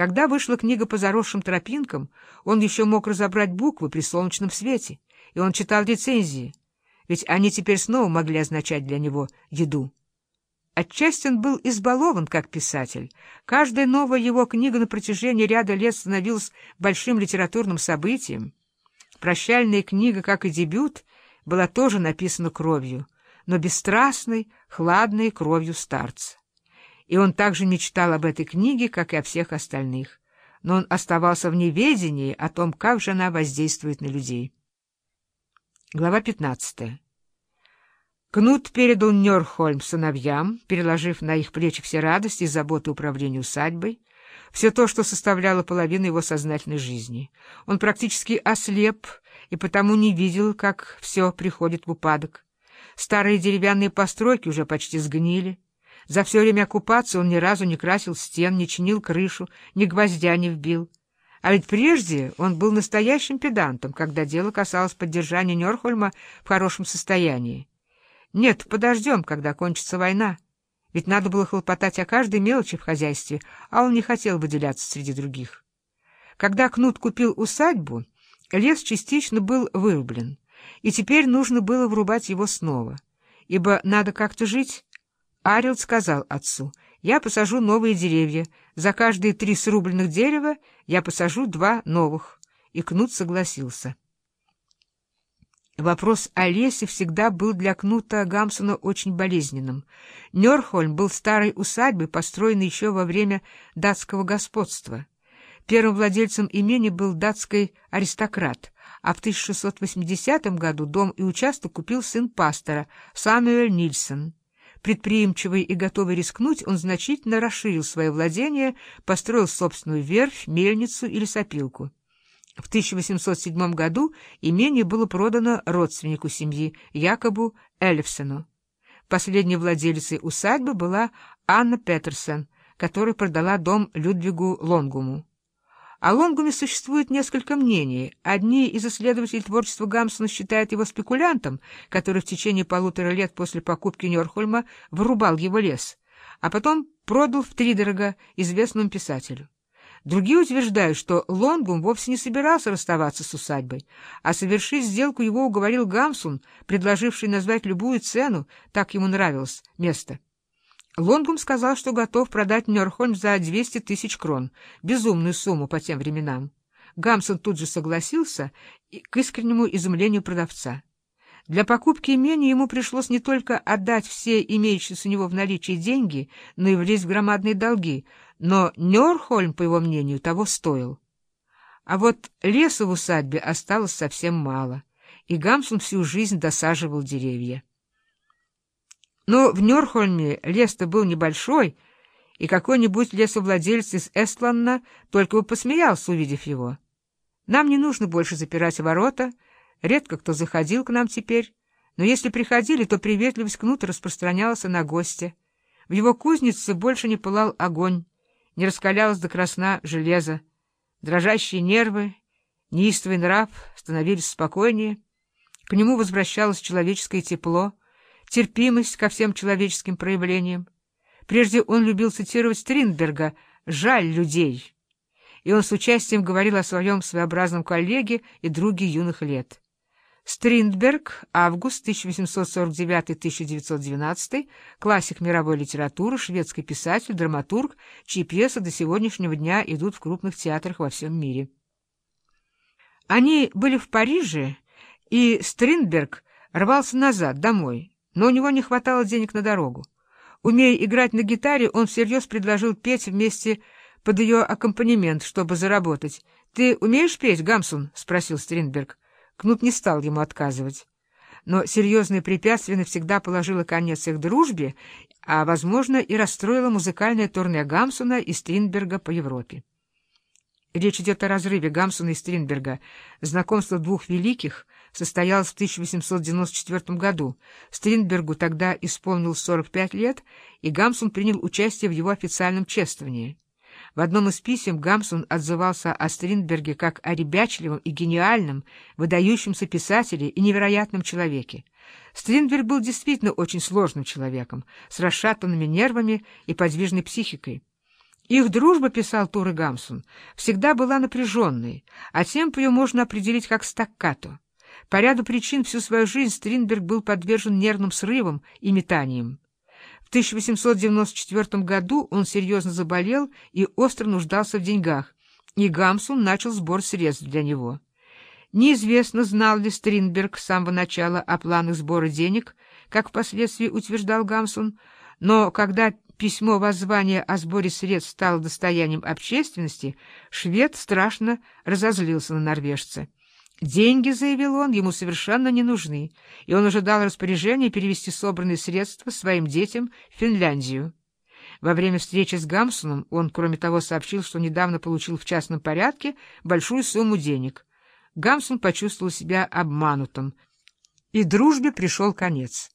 Когда вышла книга по заросшим тропинкам, он еще мог разобрать буквы при солнечном свете, и он читал рецензии, ведь они теперь снова могли означать для него еду. Отчасти он был избалован как писатель. Каждая новая его книга на протяжении ряда лет становилась большим литературным событием. Прощальная книга, как и дебют, была тоже написана кровью, но бесстрастной, хладной кровью старца. И он также мечтал об этой книге, как и о всех остальных. Но он оставался в неведении о том, как же она воздействует на людей. Глава 15. Кнут передал Нёрхольм сыновьям, переложив на их плечи все радости и заботы управления усадьбой, все то, что составляло половину его сознательной жизни. Он практически ослеп и потому не видел, как все приходит в упадок. Старые деревянные постройки уже почти сгнили. За все время оккупации он ни разу не красил стен, не чинил крышу, ни гвоздя не вбил. А ведь прежде он был настоящим педантом, когда дело касалось поддержания Нёрхольма в хорошем состоянии. Нет, подождем, когда кончится война. Ведь надо было хлопотать о каждой мелочи в хозяйстве, а он не хотел выделяться среди других. Когда Кнут купил усадьбу, лес частично был вырублен, и теперь нужно было врубать его снова, ибо надо как-то жить. Арилд сказал отцу — я посажу новые деревья. За каждые три срубленных дерева я посажу два новых. И Кнут согласился. Вопрос о лесе всегда был для Кнута Гамсона очень болезненным. Нёрхольм был старой усадьбой, построенной еще во время датского господства. Первым владельцем имени был датский аристократ, а в 1680 году дом и участок купил сын пастора Самуэль Нильсон. Предприимчивый и готовый рискнуть, он значительно расширил свое владение, построил собственную верфь, мельницу или сопилку. В 1807 году имение было продано родственнику семьи, Якобу Эльфсену. Последней владелицей усадьбы была Анна Петерсен, которая продала дом Людвигу Лонгуму. О Лонгуме существует несколько мнений. Одни из исследователей творчества Гамсона считают его спекулянтом, который в течение полутора лет после покупки Нёрхольма вырубал его лес, а потом продал втридорога известному писателю. Другие утверждают, что Лонгум вовсе не собирался расставаться с усадьбой, а совершить сделку его уговорил Гамсун, предложивший назвать любую цену, так ему нравилось место. Лонгум сказал, что готов продать Нёрхольм за 200 тысяч крон, безумную сумму по тем временам. Гамсон тут же согласился к искреннему изумлению продавца. Для покупки имения ему пришлось не только отдать все имеющиеся у него в наличии деньги, но и влезть в громадные долги, но Нёрхольм, по его мнению, того стоил. А вот леса в усадьбе осталось совсем мало, и Гамсон всю жизнь досаживал деревья. Но в Нёрхольме лес-то был небольшой, и какой-нибудь лесовладелец из Эстланна только бы посмеялся, увидев его. Нам не нужно больше запирать ворота, редко кто заходил к нам теперь, но если приходили, то приветливость кнута распространялась на гостя. В его кузнице больше не пылал огонь, не раскалялось до красна железо. Дрожащие нервы, неистовый нрав становились спокойнее, к нему возвращалось человеческое тепло — терпимость ко всем человеческим проявлениям. Прежде он любил цитировать Стринберга «жаль людей», и он с участием говорил о своем своеобразном коллеге и друге юных лет. Стриндберг, август 1849-1912, классик мировой литературы, шведский писатель, драматург, чьи пьесы до сегодняшнего дня идут в крупных театрах во всем мире. Они были в Париже, и Стринберг рвался назад, домой, но у него не хватало денег на дорогу. Умея играть на гитаре, он всерьез предложил петь вместе под ее аккомпанемент, чтобы заработать. — Ты умеешь петь, Гамсун? — спросил Стринберг. Кнут не стал ему отказывать. Но серьезное препятствие навсегда положило конец их дружбе, а, возможно, и расстроило музыкальное турне Гамсуна и Стринберга по Европе. Речь идет о разрыве Гамсуна и Стринберга, знакомство двух великих — состоялась в 1894 году. Стринбергу тогда исполнилось 45 лет, и Гамсун принял участие в его официальном чествовании. В одном из писем Гамсун отзывался о Стринберге как о ребячливом и гениальном, выдающемся писателе и невероятном человеке. Стринберг был действительно очень сложным человеком, с расшатанными нервами и подвижной психикой. Их дружба, писал Тур Гамсун, всегда была напряженной, а темп ее можно определить как стаккато. По ряду причин всю свою жизнь Стринберг был подвержен нервным срывам и метаниям. В 1894 году он серьезно заболел и остро нуждался в деньгах, и Гамсун начал сбор средств для него. Неизвестно, знал ли Стринберг с самого начала о планах сбора денег, как впоследствии утверждал Гамсун, но когда письмо воззвания о сборе средств стало достоянием общественности, швед страшно разозлился на норвежца. Деньги, заявил он, ему совершенно не нужны, и он ожидал распоряжения перевести собранные средства своим детям в Финляндию. Во время встречи с Гамсоном он, кроме того, сообщил, что недавно получил в частном порядке большую сумму денег. Гамсон почувствовал себя обманутым, и дружбе пришел конец.